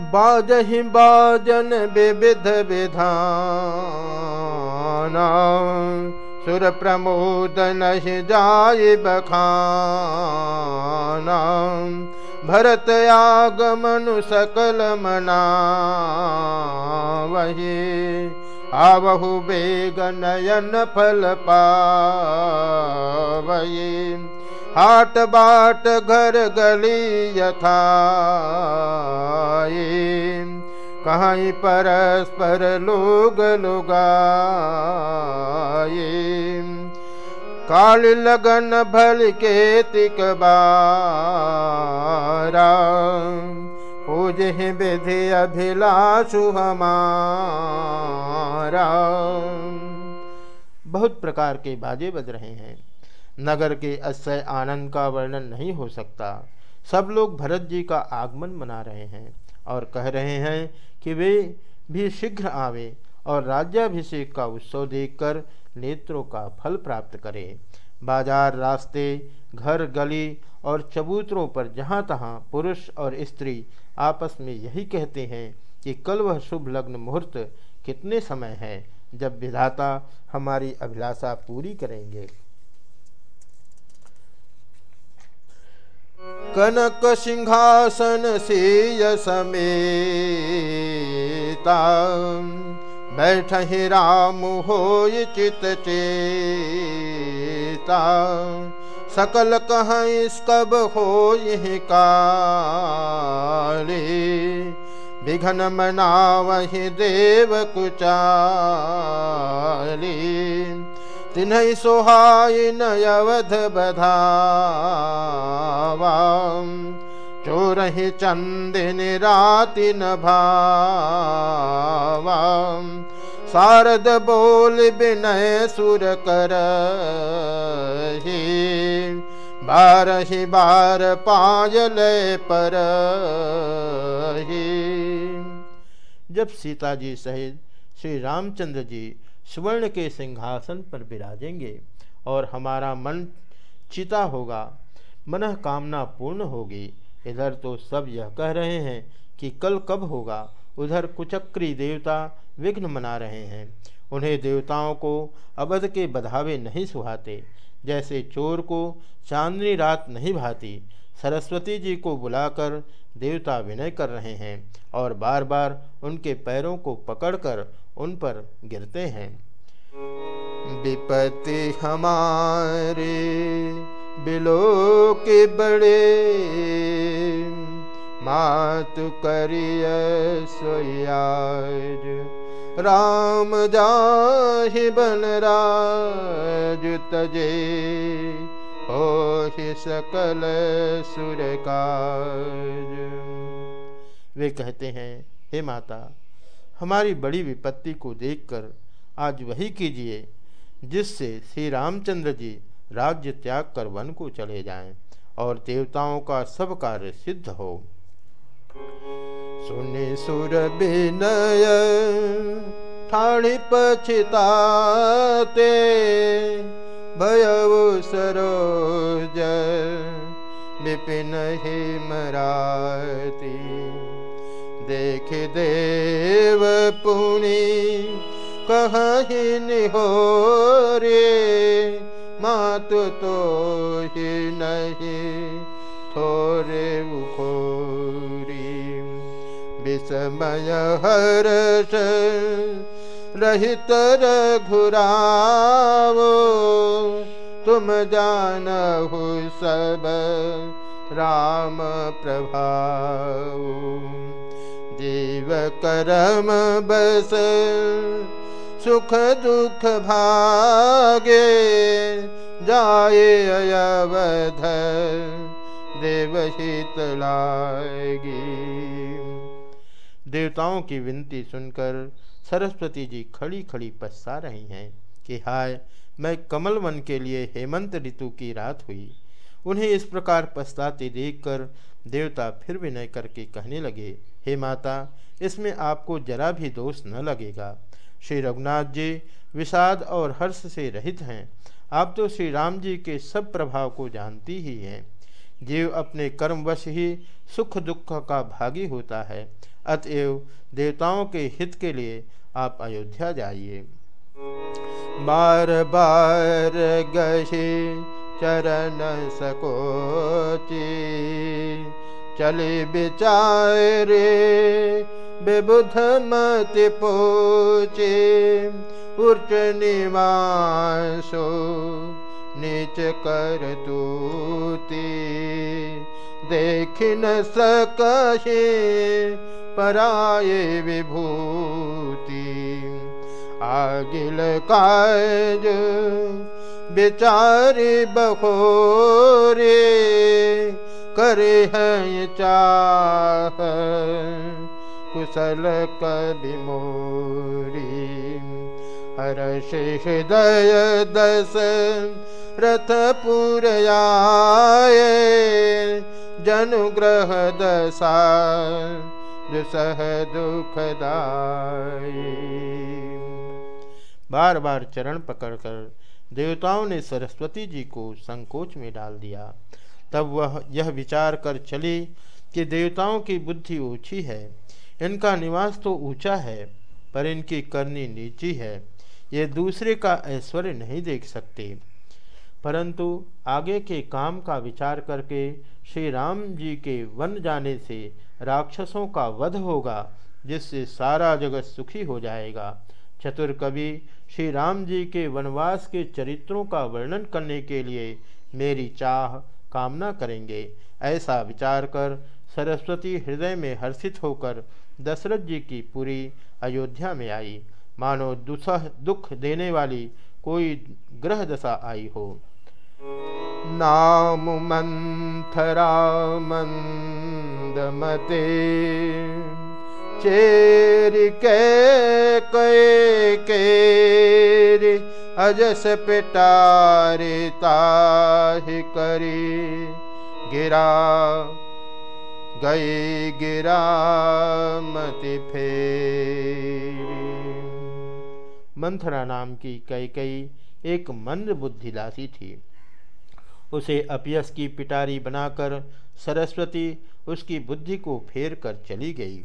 बाजहि बाजन विविध विधान। सुर प्रमोद नहि जाय बखान। भरत आगमनु सकल मना वही आवहु बेग नयन फल पावही हाट बाट घर गली यथा कहीं परस्पर लोग लुगाए काल लगन भल के तिकबारा पूज विधि अभिलाषु हमारा। बहुत प्रकार के बाजे बज रहे हैं। नगर के अस्य आनंद का वर्णन नहीं हो सकता। सब लोग भरत जी का आगमन मना रहे हैं और कह रहे हैं कि वे भी शीघ्र आवे और राज्याभिषेक का उत्सव देखकर नेत्रों का फल प्राप्त करें। बाज़ार, रास्ते, घर, गली और चबूतरों पर जहाँ तहाँ पुरुष और स्त्री आपस में यही कहते हैं कि कल वह शुभ लग्न मुहूर्त कितने समय है, जब विधाता हमारी अभिलाषा पूरी करेंगे। कनक सिंहासन से समेता बैठ राम हो चित चेता सकल कह कब हो काले। विघन मनावहि देव कुचाली तिन्ह सोहाय नवध बधावा चोरहि चंदिन राति न भावा शारद बोल विनय सुर कर बारहि बार पायल पर जब सीता जी सहित श्री रामचंद्र जी स्वर्ण के सिंहासन पर विराजेंगे और हमारा मन चिता होगा मन कामना पूर्ण होगी। इधर तो सब यह कह रहे हैं कि कल कब होगा। उधर कुचक्री देवता विघ्न मना रहे हैं। उन्हें देवताओं को अवध के बधावे नहीं सुहाते। जैसे चोर को चांदनी रात नहीं भाती सरस्वती जी को बुलाकर देवता विनय कर रहे हैं और बार बार उनके पैरों को पकड़कर उन पर गिरते हैं। विपत्ति हमारे, बिलो के बड़े, मात करिय सोयाज राम जाहि बन राज तजे हो ही सकल सुर वे कहते हैं, हे माता, हमारी बड़ी विपत्ति को देखकर आज वही कीजिए, जिससे श्री रामचंद्र जी राज्य त्याग कर वन को चले जाएँ और देवताओं का सब कार्य सिद्ध हो। सुनि सुर विनय, ठाणी पछिताते भयउ सरोज विपिन ही मराती देख देव पुणी कहीं हो रे ही नहीं थोरे उखोरी। विस्मय हर्ष रहित घुरावो तुम जानहु सब राम प्रभाव। जीव करम बस, सुख दुख भागे, जाए अयवध देवहित लागी देवताओं की विनती सुनकर सरस्वती जी खड़ी खड़ी पछता रही हैं कि हाय, मैं कमल वन के लिए हेमंत ऋतु की रात हुई। उन्हें इस प्रकार पछताते देखकर देवता फिर विनय करके कहने लगे, हे माता, इसमें आपको जरा भी दोष न लगेगा। श्री रघुनाथ जी विषाद और हर्ष से रहित हैं। आप तो श्री राम जी के सब प्रभाव को जानती ही हैं। जीव अपने कर्मवश ही सुख दुख का भागी होता है। अतएव देवताओं के हित के लिए आप अयोध्या जाइए। बार बार गहे चरण सकोची, चले विचारे बेबुध मत पोचे उच्च निवासो नीच कर तूती। देख न सके पराये विभूति। आगिल काज बेचारे बहोरे करे हैं चाह। कुशल कवि मोरी हर हृदय दस रथ पुरयाए जनुग्रह दशा दुसह दुखदाई बार बार चरण पकड़कर देवताओं ने सरस्वती जी को संकोच में डाल दिया। तब वह यह विचार कर चली कि देवताओं की बुद्धि ऊँची है, इनका निवास तो ऊँचा है, पर इनकी करनी नीची है, ये दूसरे का ऐश्वर्य नहीं देख सकते। परंतु आगे के काम का विचार करके श्री राम जी के वन जाने से राक्षसों का वध होगा, जिससे सारा जगत सुखी हो जाएगा। चतुर कवि श्री राम जी के वनवास के चरित्रों का वर्णन करने के लिए मेरी चाह कामना करेंगे। ऐसा विचार कर सरस्वती हृदय में हर्षित होकर दशरथ जी की पूरी अयोध्या में आई। मानो दुसह दुख देने वाली कोई ग्रह दशा आई हो। नाम मंथरा मंदमते चेर के के के अजस पिटारे ताहि करी। गिरा, गए गिरा मति फेरी। मंथरा नाम की कई कई एक मंद बुद्धिलासी थी। उसे अपयस की पिटारी बनाकर सरस्वती उसकी बुद्धि को फेर कर चली गई।